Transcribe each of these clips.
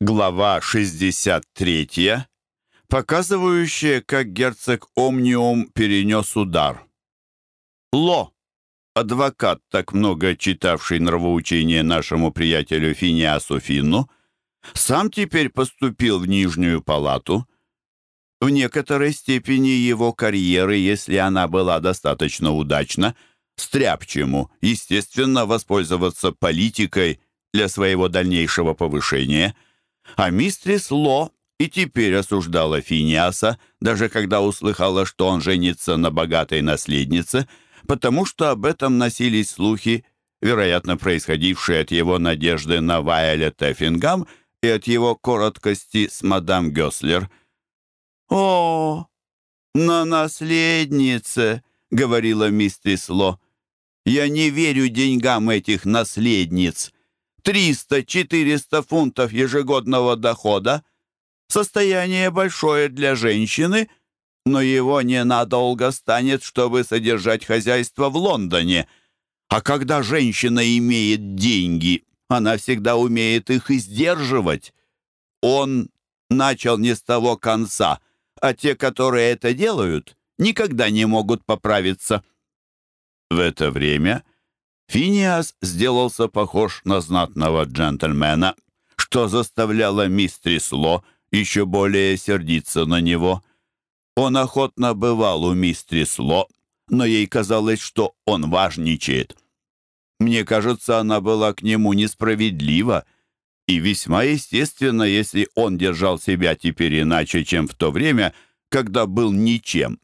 Глава 63, показывающая, как герцог Омниум перенес удар. Ло, адвокат, так много читавший нравоучение нашему приятелю Финиасу Финну, сам теперь поступил в Нижнюю палату. В некоторой степени его карьеры, если она была достаточно удачна, стряпчему, естественно, воспользоваться политикой для своего дальнейшего повышения – а мистрис Ло и теперь осуждала Финиаса, даже когда услыхала, что он женится на богатой наследнице, потому что об этом носились слухи, вероятно, происходившие от его надежды на Вайолет Эффингам и от его короткости с мадам Гёслер. «О, на наследнице!» — говорила мистрис Ло. «Я не верю деньгам этих наследниц. 300-400 фунтов ежегодного дохода. Состояние большое для женщины, но его ненадолго станет, чтобы содержать хозяйство в Лондоне. А когда женщина имеет деньги, она всегда умеет их и сдерживать. Он начал не с того конца, а те, которые это делают, никогда не могут поправиться. В это время Финиас сделался похож на знатного джентльмена, что заставляло мистрис Ло еще более сердиться на него. Он охотно бывал у мистрис Ло, но ей казалось, что он важничает. Мне кажется, она была к нему несправедлива, и весьма естественно, если он держал себя теперь иначе, чем в то время, когда был ничем.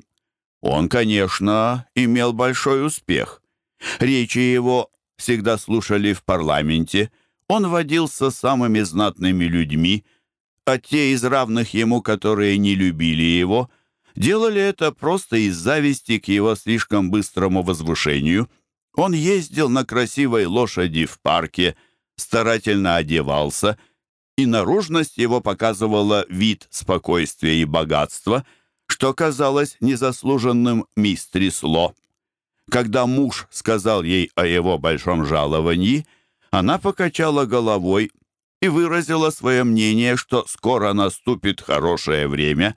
Он, конечно, имел большой успех. Речи его всегда слушали в парламенте. Он водился с самыми знатными людьми, а те из равных ему, которые не любили его, делали это просто из зависти к его слишком быстрому возвышению. Он ездил на красивой лошади в парке, старательно одевался, и наружность его показывала вид спокойствия и богатства, что казалось незаслуженным мистрис Ло. Когда муж сказал ей о его большом жаловании, она покачала головой и выразила свое мнение, что скоро наступит хорошее время.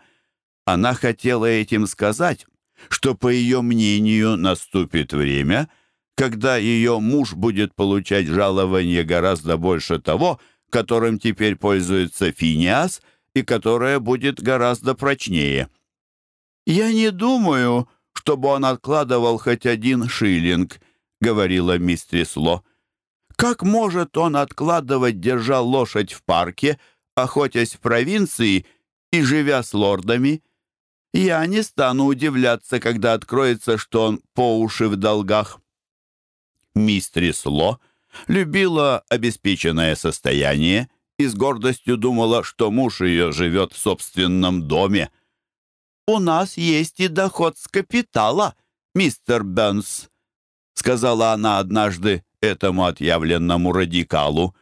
Она хотела этим сказать, что, по ее мнению, наступит время, когда ее муж будет получать жалование гораздо больше того, которым теперь пользуется Финиас, и которое будет гораздо прочнее. «Я не думаю, чтобы он откладывал хоть один шиллинг», — говорила мистрис Ло. «Как может он откладывать, держа лошадь в парке, охотясь в провинции и живя с лордами? Я не стану удивляться, когда откроется, что он по уши в долгах». Мистрис Ло любила обеспеченное состояние и с гордостью думала, что муж ее живет в собственном доме у нас есть и доход с капитала, мистер Бенс», сказала она однажды этому отъявленному радикалу.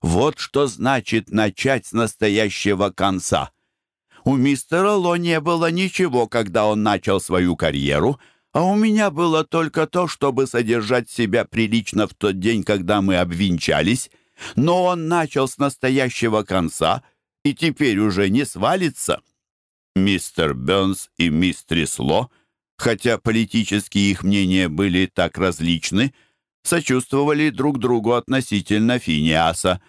«Вот что значит начать с настоящего конца». У мистера Ло не было ничего, когда он начал свою карьеру, а у меня было только то, чтобы содержать себя прилично в тот день, когда мы обвенчались. Но он начал с настоящего конца и теперь уже не свалится. Мистер Бёрнс и мистрис Ло, хотя политические их мнения были так различны, сочувствовали друг другу относительно Финиаса.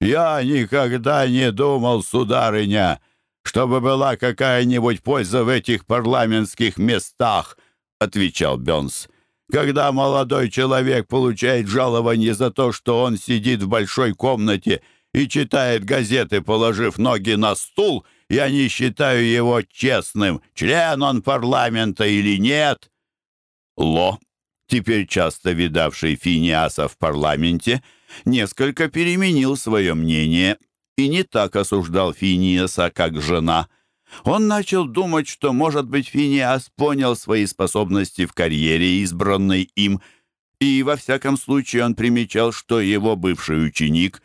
«Я никогда не думал, сударыня, чтобы была какая-нибудь польза в этих парламентских местах», отвечал Бёрнс. «Когда молодой человек получает жалование за то, что он сидит в большой комнате и читает газеты, положив ноги на стул, — я не считаю его честным, член он парламента или нет». Ло, теперь часто видавший Финиаса в парламенте, несколько переменил свое мнение и не так осуждал Финиаса, как жена. Он начал думать, что, может быть, Финиас понял свои способности в карьере, избранной им, и, во всяком случае, он примечал, что его бывший ученик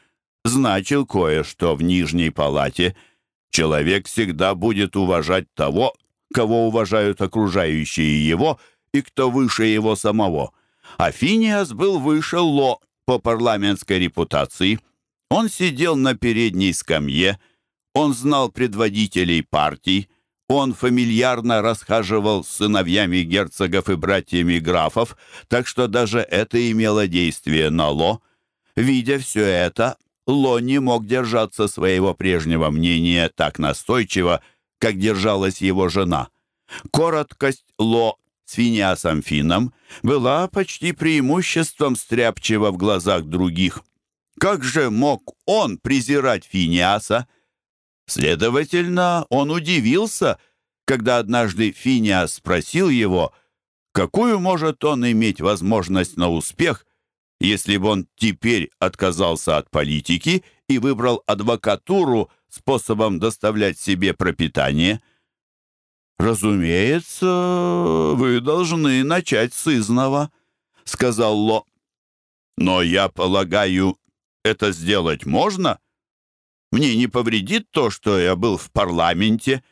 значил кое-что в Нижней палате — Человек всегда будет уважать того, кого уважают окружающие его и кто выше его самого. А Финиас был выше Ло по парламентской репутации. Он сидел на передней скамье, он знал предводителей партий, он фамильярно расхаживал с сыновьями герцогов и братьями графов, так что даже это имело действие на Ло. Видя все это, Ло не мог держаться своего прежнего мнения так настойчиво, как держалась его жена. Короткость Ло с Финиасом Фином была почти преимуществом стряпчиво в глазах других. Как же мог он презирать Финиаса? Следовательно, он удивился, когда однажды Финиас спросил его, какую может он иметь возможность на успех, если бы он теперь отказался от политики и выбрал адвокатуру способом доставлять себе пропитание. «Разумеется, вы должны начать с изного», — сказал Ло. «Но я полагаю, это сделать можно?» Мне не повредит то, что я был в парламенте?»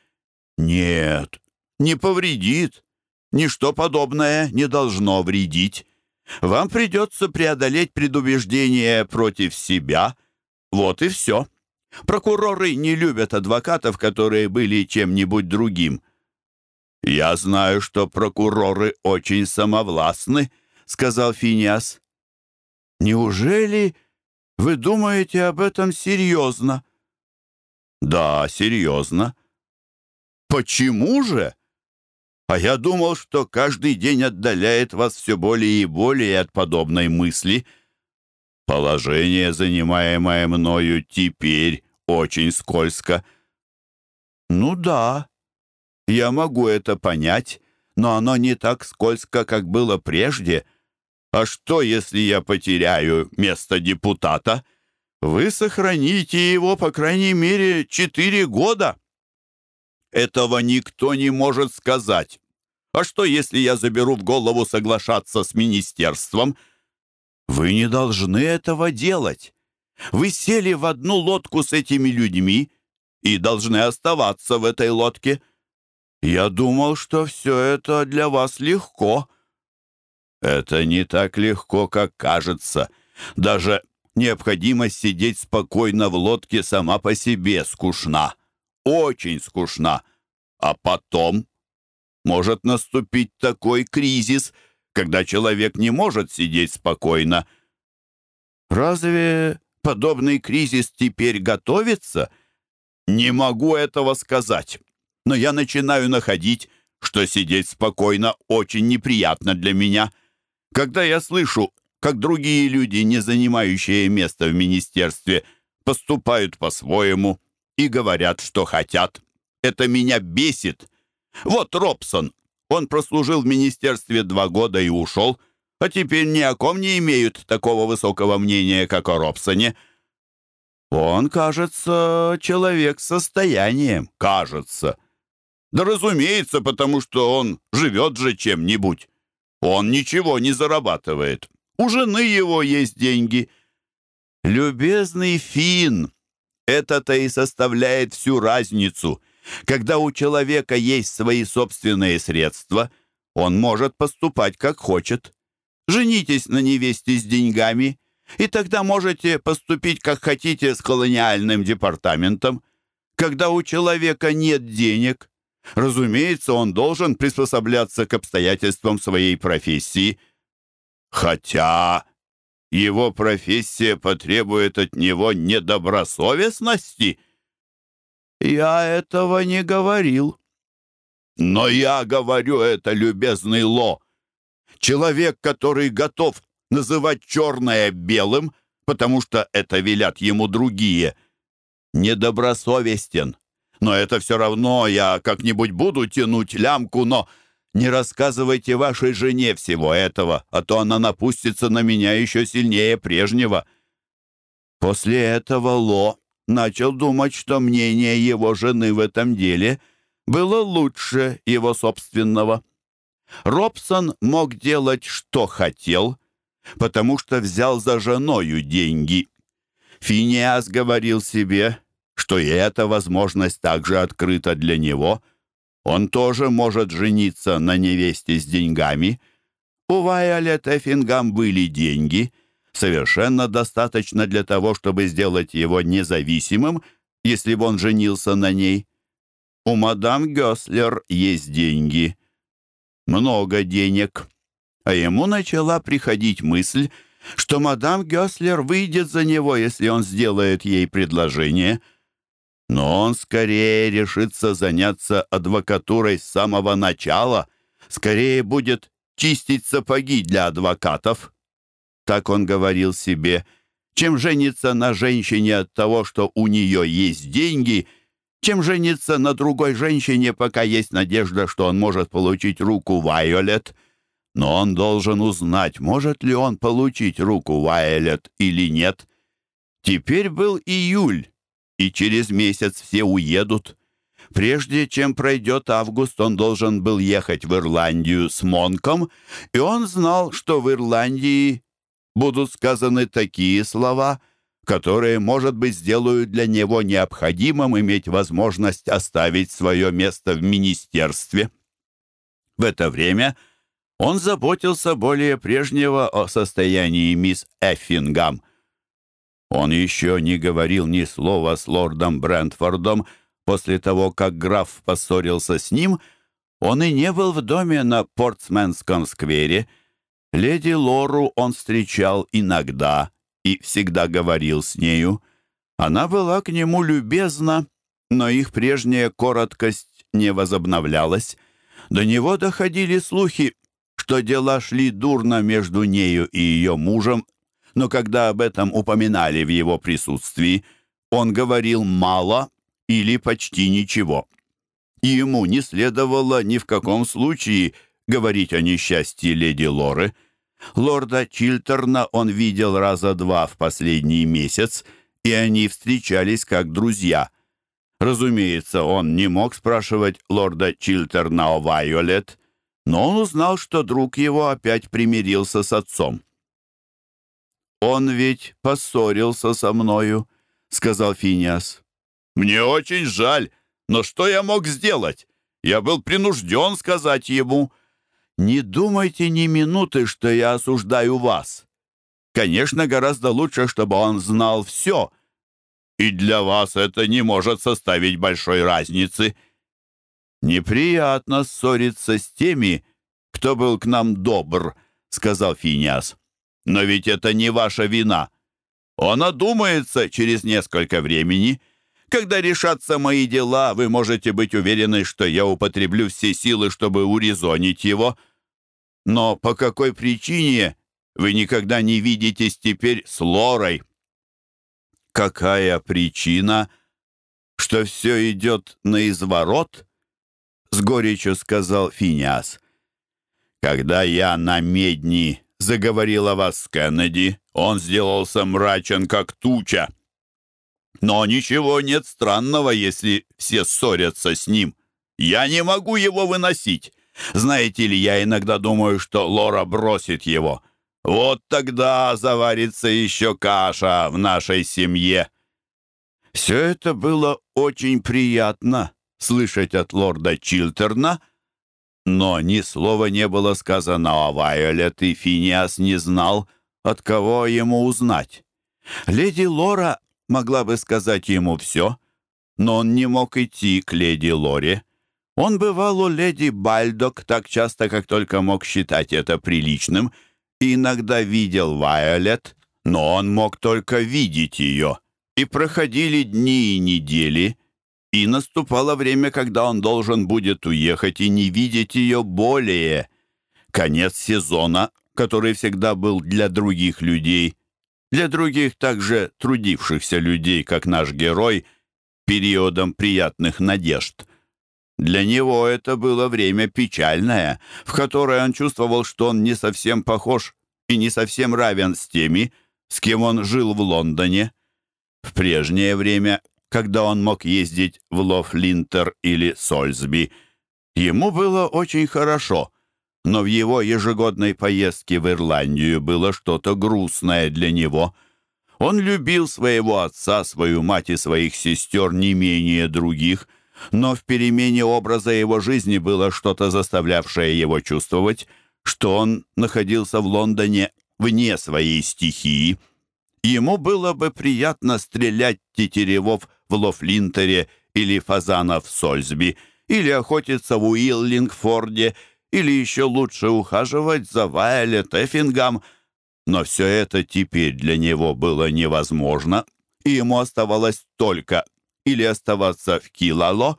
«Нет, не повредит. Ничто подобное не должно вредить. Вам придется преодолеть предубеждение против себя. Вот и все. Прокуроры не любят адвокатов, которые были чем-нибудь другим». «Я знаю, что прокуроры очень самовластны», — сказал Финиас. «Неужели вы думаете об этом серьезно?» «Да, серьезно». «Почему же?» «А я думал, что каждый день отдаляет вас все более и более от подобной мысли. Положение, занимаемое мною теперь, очень скользко». «Ну да, я могу это понять, но оно не так скользко, как было прежде. А что, если я потеряю место депутата?» Вы сохраните его, по крайней мере, четыре года. Этого никто не может сказать. А что, если я заберу в голову соглашаться с министерством? Вы не должны этого делать. Вы сели в одну лодку с этими людьми и должны оставаться в этой лодке. Я думал, что все это для вас легко. Это не так легко, как кажется. Даже Необходимость сидеть спокойно в лодке сама по себе скучна. Очень скучна. А потом может наступить такой кризис, когда человек не может сидеть спокойно. Разве подобный кризис теперь готовится? Не могу этого сказать. Но я начинаю находить, что сидеть спокойно очень неприятно для меня. Когда я слышу как другие люди, не занимающие место в министерстве, поступают по-своему и говорят, что хотят. Это меня бесит. Вот Робсон. Он прослужил в министерстве два года и ушел, а теперь ни о ком не имеют такого высокого мнения, как о Робсоне. Он, кажется, человек с состоянием. Кажется. Да разумеется, потому что он живет же чем-нибудь. Он ничего не зарабатывает. У жены его есть деньги. Любезный Фин, это-то и составляет всю разницу. Когда у человека есть свои собственные средства, он может поступать как хочет. Женитесь на невесте с деньгами, и тогда можете поступить как хотите с колониальным департаментом. Когда у человека нет денег, разумеется, он должен приспосабляться к обстоятельствам своей профессии – Хотя его профессия потребует от него недобросовестности. Я этого не говорил. Но я говорю это, любезный Ло. Человек, который готов называть черное белым, потому что это велят ему другие, недобросовестен. Но это все равно я как-нибудь буду тянуть лямку, но не рассказывайте вашей жене всего этого, а то она напустится на меня еще сильнее прежнего». После этого Ло начал думать, что мнение его жены в этом деле было лучше его собственного. Робсон мог делать, что хотел, потому что взял за женою деньги. Финиас говорил себе, что и эта возможность также открыта для него — он тоже может жениться на невесте с деньгами. У Вайолет Эффингам были деньги. совершенно достаточно для того, чтобы сделать его независимым, если бы он женился на ней. У мадам Гёслер есть деньги. Много денег. А ему начала приходить мысль, что мадам Гёслер выйдет за него, если он сделает ей предложение. Но он скорее решится заняться адвокатурой с самого начала, скорее будет чистить сапоги для адвокатов. Так он говорил себе, чем жениться на женщине от того, что у нее есть деньги, чем жениться на другой женщине, пока есть надежда, что он может получить руку Вайолет. Но он должен узнать, может ли он получить руку Вайолет или нет. Теперь был июль, и через месяц все уедут. Прежде чем пройдет август, он должен был ехать в Ирландию с Монком, и он знал, что в Ирландии будут сказаны такие слова, которые, может быть, сделают для него необходимым иметь возможность оставить свое место в министерстве. В это время он заботился более прежнего о состоянии мисс Эффингам. Он еще не говорил ни слова с лордом Брентфордом после того, как граф поссорился с ним, он и не был в доме на Портсменском сквере, Леди Лору он встречал иногда и всегда говорил с нею. Она была к нему любезна, но их прежняя короткость не возобновлялась. До него доходили слухи, что дела шли дурно между нею и ее мужем, но когда об этом упоминали в его присутствии, он говорил мало или почти ничего. И ему не следовало ни в каком случае говорить о несчастье леди Лоры — Лорда Чилтерна он видел раза два в последний месяц, и они встречались как друзья. Разумеется, он не мог спрашивать лорда Чилтерна о Вайолет, но он узнал, что друг его опять примирился с отцом. «Он ведь поссорился со мною», — сказал Финиас. «Мне очень жаль, но что я мог сделать? Я был принужден сказать ему». Не думайте ни минуты, что я осуждаю вас. Конечно, гораздо лучше, чтобы он знал все. И для вас это не может составить большой разницы. Неприятно ссориться с теми, кто был к нам добр, сказал Финиас. Но ведь это не ваша вина. Он одумается через несколько времени. Когда решатся мои дела, вы можете быть уверены, что я употреблю все силы, чтобы урезонить его. Но по какой причине вы никогда не видитесь теперь с Лорой? Какая причина, что все идет на изворот? С горечью сказал Финиас. Когда я на медни заговорил о вас Кеннеди, он сделался мрачен, как туча. Но ничего нет странного, если все ссорятся с ним. Я не могу его выносить. Знаете ли, я иногда думаю, что Лора бросит его. Вот тогда заварится еще каша в нашей семье. Все это было очень приятно слышать от лорда Чилтерна, но ни слова не было сказано о Вайолет, и Финиас не знал, от кого ему узнать. Леди Лора могла бы сказать ему все, но он не мог идти к леди Лоре. Он бывал у леди Бальдок так часто, как только мог считать это приличным, и иногда видел Вайолет, но он мог только видеть ее. И проходили дни и недели, и наступало время, когда он должен будет уехать и не видеть ее более. Конец сезона, который всегда был для других людей, для других также трудившихся людей, как наш герой, периодом приятных надежд — для него это было время печальное, в которое он чувствовал, что он не совсем похож и не совсем равен с теми, с кем он жил в Лондоне. В прежнее время, когда он мог ездить в Лофлинтер или Сольсби, ему было очень хорошо, но в его ежегодной поездке в Ирландию было что-то грустное для него. Он любил своего отца, свою мать и своих сестер не менее других — но в перемене образа его жизни было что-то, заставлявшее его чувствовать, что он находился в Лондоне вне своей стихии. Ему было бы приятно стрелять тетеревов в Лофлинтере или фазанов в Сольсби, или охотиться в Уиллингфорде, или еще лучше ухаживать за Вайлет Эффингам, но все это теперь для него было невозможно, и ему оставалось только или оставаться в Килало,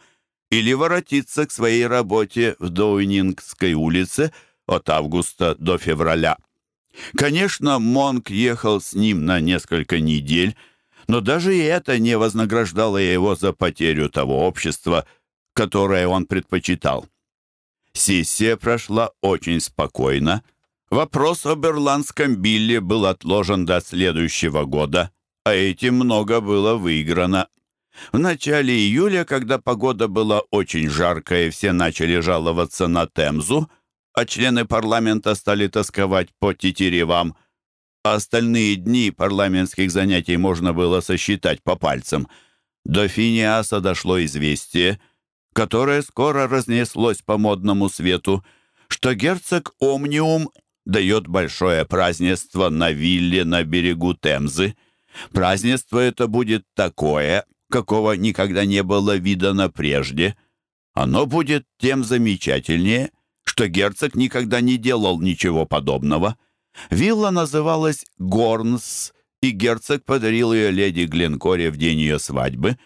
или воротиться к своей работе в Доунингской улице от августа до февраля. Конечно, Монк ехал с ним на несколько недель, но даже и это не вознаграждало его за потерю того общества, которое он предпочитал. Сессия прошла очень спокойно. Вопрос об ирландском Билле был отложен до следующего года, а этим много было выиграно. В начале июля, когда погода была очень жаркая и все начали жаловаться на Темзу, а члены парламента стали тосковать по тетеревам, а остальные дни парламентских занятий можно было сосчитать по пальцам, до Финиаса дошло известие, которое скоро разнеслось по модному свету, что герцог Омниум дает большое празднество на вилле на берегу Темзы. Празднество это будет такое, какого никогда не было видано прежде. Оно будет тем замечательнее, что герцог никогда не делал ничего подобного. Вилла называлась Горнс, и герцог подарил ее леди Гленкоре в день ее свадьбы,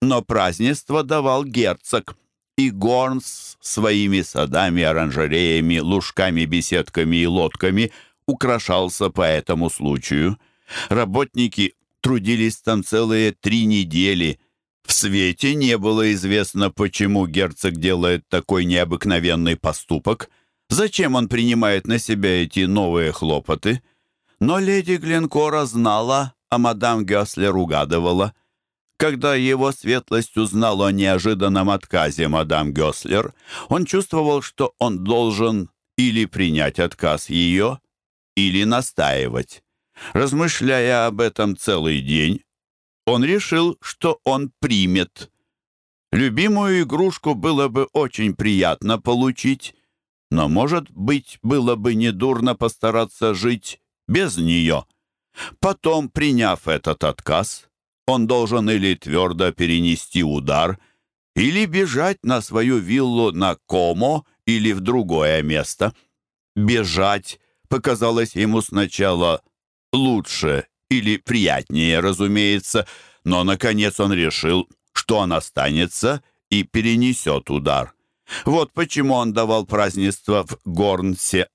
но празднество давал герцог, и Горнс своими садами, оранжереями, лужками, беседками и лодками украшался по этому случаю. Работники трудились там целые три недели. В свете не было известно, почему герцог делает такой необыкновенный поступок, зачем он принимает на себя эти новые хлопоты. Но леди Гленкора знала, а мадам Гёслер угадывала. Когда его светлость узнал о неожиданном отказе мадам Гёслер, он чувствовал, что он должен или принять отказ ее, или настаивать. Размышляя об этом целый день, он решил, что он примет. Любимую игрушку было бы очень приятно получить, но, может быть, было бы недурно постараться жить без нее. Потом, приняв этот отказ, он должен или твердо перенести удар, или бежать на свою виллу на Комо или в другое место. Бежать показалось ему сначала лучше или приятнее, разумеется, но, наконец, он решил, что он останется и перенесет удар. Вот почему он давал празднество в Горнсе.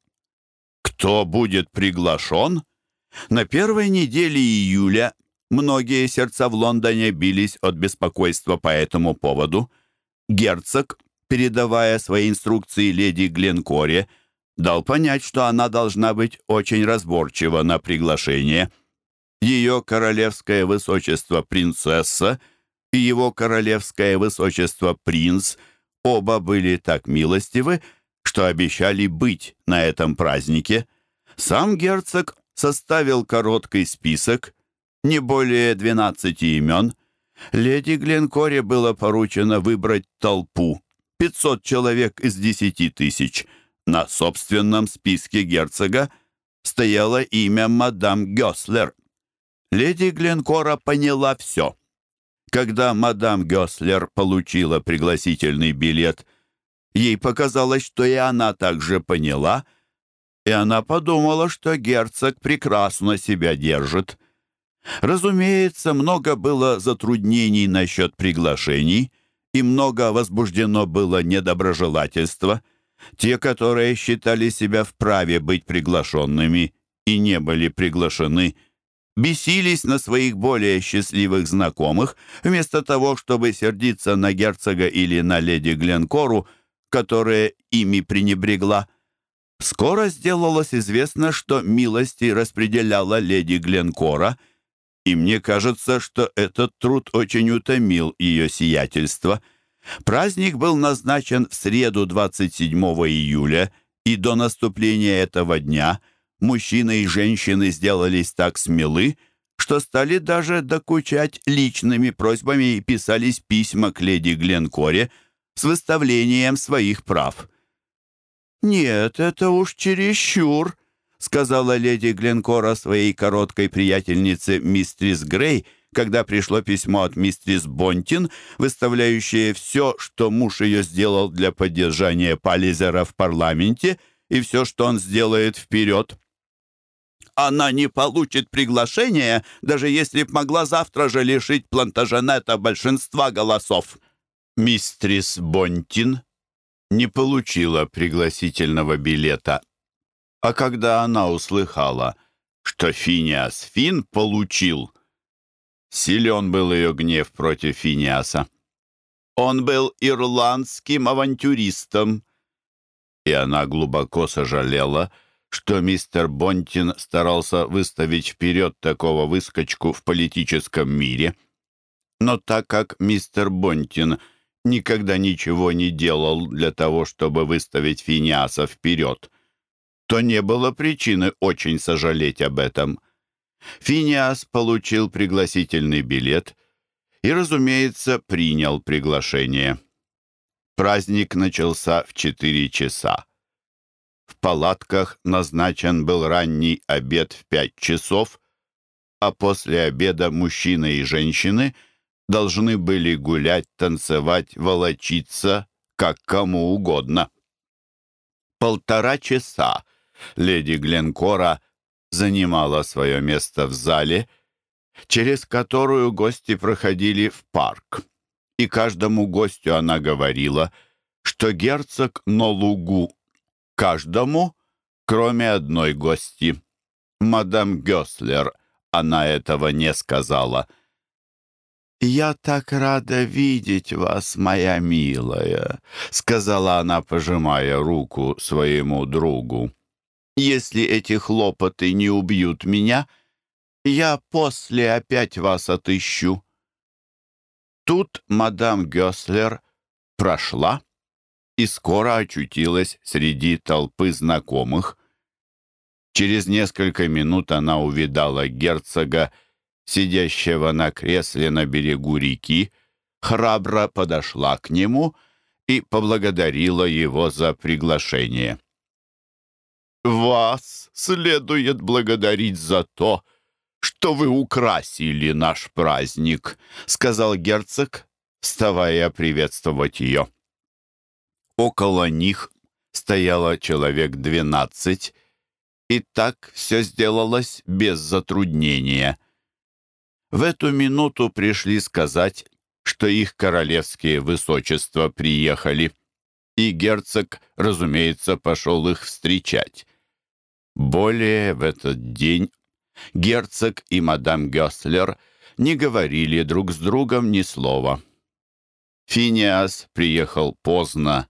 Кто будет приглашен? На первой неделе июля многие сердца в Лондоне бились от беспокойства по этому поводу. Герцог, передавая свои инструкции леди Гленкоре, дал понять, что она должна быть очень разборчива на приглашение. Ее королевское высочество принцесса и его королевское высочество принц оба были так милостивы, что обещали быть на этом празднике. Сам герцог составил короткий список, не более 12 имен. Леди Гленкоре было поручено выбрать толпу, 500 человек из 10 тысяч – на собственном списке герцога стояло имя мадам Гёслер. Леди Гленкора поняла все. Когда мадам Гёслер получила пригласительный билет, ей показалось, что и она также поняла, и она подумала, что герцог прекрасно себя держит. Разумеется, много было затруднений насчет приглашений, и много возбуждено было недоброжелательства — те, которые считали себя вправе быть приглашенными и не были приглашены, бесились на своих более счастливых знакомых, вместо того, чтобы сердиться на герцога или на леди Гленкору, которая ими пренебрегла. Скоро сделалось известно, что милости распределяла леди Гленкора, и мне кажется, что этот труд очень утомил ее сиятельство — Праздник был назначен в среду 27 июля, и до наступления этого дня мужчины и женщины сделались так смелы, что стали даже докучать личными просьбами и писались письма к леди Гленкоре с выставлением своих прав. «Нет, это уж чересчур», — сказала леди Гленкора своей короткой приятельнице мистрис Грей, когда пришло письмо от мистрис Бонтин, выставляющее все, что муж ее сделал для поддержания Паллизера в парламенте, и все, что он сделает вперед. Она не получит приглашения, даже если б могла завтра же лишить Плантаженета большинства голосов. Мистрис Бонтин не получила пригласительного билета. А когда она услыхала, что Финиас Фин получил, силен был ее гнев против Финиаса. Он был ирландским авантюристом, и она глубоко сожалела, что мистер Бонтин старался выставить вперед такого выскочку в политическом мире. Но так как мистер Бонтин никогда ничего не делал для того, чтобы выставить Финиаса вперед, то не было причины очень сожалеть об этом. Финиас получил пригласительный билет и, разумеется, принял приглашение. Праздник начался в четыре часа. В палатках назначен был ранний обед в пять часов, а после обеда мужчины и женщины должны были гулять, танцевать, волочиться, как кому угодно. Полтора часа леди Гленкора занимала свое место в зале, через которую гости проходили в парк и каждому гостю она говорила, что герцог на лугу каждому, кроме одной гости. Мадам Гёслер, она этого не сказала. «Я так рада видеть вас, моя милая», — сказала она, пожимая руку своему другу. «Если эти хлопоты не убьют меня, я после опять вас отыщу». Тут мадам Гёслер прошла и скоро очутилась среди толпы знакомых. Через несколько минут она увидала герцога, сидящего на кресле на берегу реки, храбро подошла к нему и поблагодарила его за приглашение. «Вас следует благодарить за то, что вы украсили наш праздник», — сказал герцог, вставая приветствовать ее. Около них стояло человек двенадцать, и так все сделалось без затруднения. В эту минуту пришли сказать, что их королевские высочества приехали, и герцог, разумеется, пошел их встречать. Более в этот день Герцог и мадам Гёслер не говорили друг с другом ни слова. Финиас приехал поздно,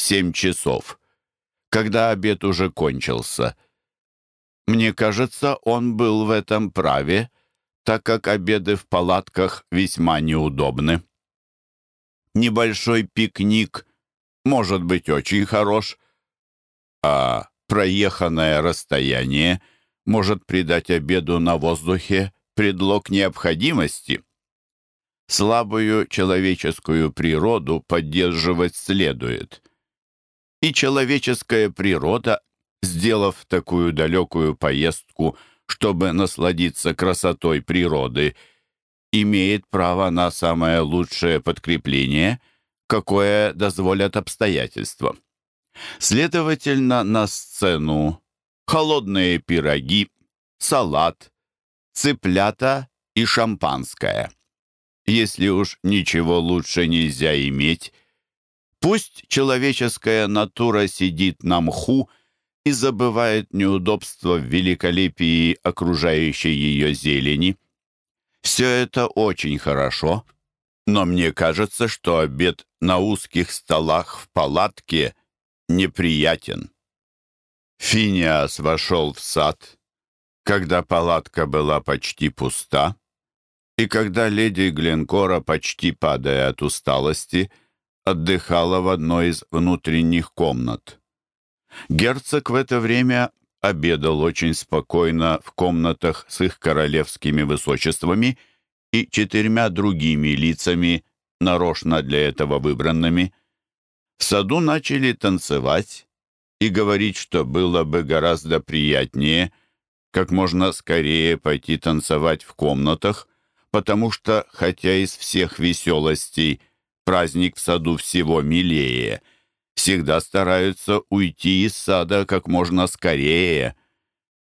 семь часов, когда обед уже кончился. Мне кажется, он был в этом праве, так как обеды в палатках весьма неудобны. Небольшой пикник может быть очень хорош, а проеханное расстояние — может придать обеду на воздухе предлог необходимости. Слабую человеческую природу поддерживать следует. И человеческая природа, сделав такую далекую поездку, чтобы насладиться красотой природы, имеет право на самое лучшее подкрепление, какое дозволят обстоятельства. Следовательно, на сцену холодные пироги, салат, цыплята и шампанское. Если уж ничего лучше нельзя иметь, пусть человеческая натура сидит на мху и забывает неудобства в великолепии окружающей ее зелени. Все это очень хорошо, но мне кажется, что обед на узких столах в палатке неприятен. Финиас вошел в сад, когда палатка была почти пуста, и когда леди Гленкора, почти падая от усталости, отдыхала в одной из внутренних комнат. Герцог в это время обедал очень спокойно в комнатах с их королевскими высочествами и четырьмя другими лицами, нарочно для этого выбранными. В саду начали танцевать, и говорит, что было бы гораздо приятнее как можно скорее пойти танцевать в комнатах, потому что, хотя из всех веселостей праздник в саду всего милее, всегда стараются уйти из сада как можно скорее.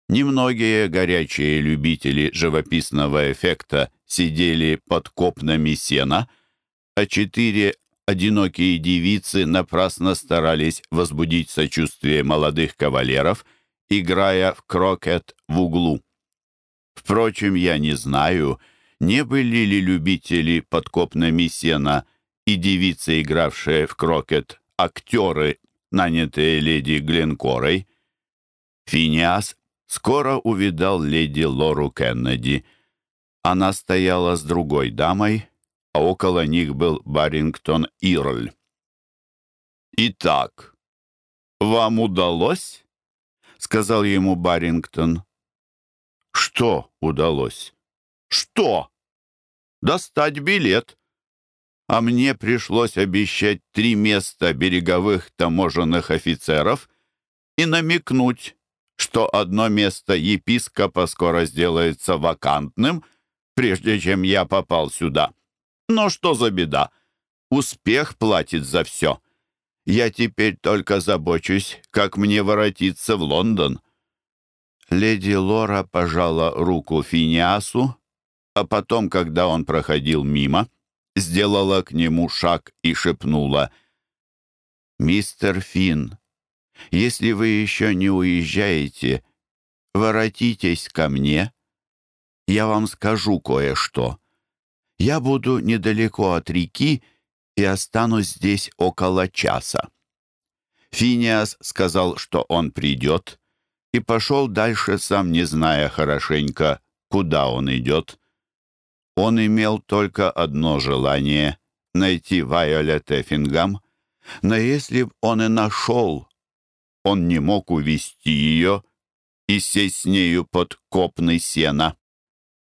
Немногие горячие любители живописного эффекта сидели под копнами сена, а четыре одинокие девицы напрасно старались возбудить сочувствие молодых кавалеров, играя в крокет в углу. Впрочем, я не знаю, не были ли любители подкопными сена и девицы, игравшие в крокет, актеры, нанятые леди Гленкорой. Финиас скоро увидал леди Лору Кеннеди. Она стояла с другой дамой, а около них был Барингтон Ирль. «Итак, вам удалось?» — сказал ему Барингтон. «Что удалось?» «Что?» «Достать билет. А мне пришлось обещать три места береговых таможенных офицеров и намекнуть, что одно место епископа скоро сделается вакантным, прежде чем я попал сюда». Но что за беда? Успех платит за все. Я теперь только забочусь, как мне воротиться в Лондон». Леди Лора пожала руку Финиасу, а потом, когда он проходил мимо, сделала к нему шаг и шепнула. «Мистер Финн, если вы еще не уезжаете, воротитесь ко мне. Я вам скажу кое-что. Я буду недалеко от реки и останусь здесь около часа». Финиас сказал, что он придет, и пошел дальше, сам не зная хорошенько, куда он идет. Он имел только одно желание — найти Вайолет Эффингам, но если б он и нашел, он не мог увести ее и сесть с нею под копный сена.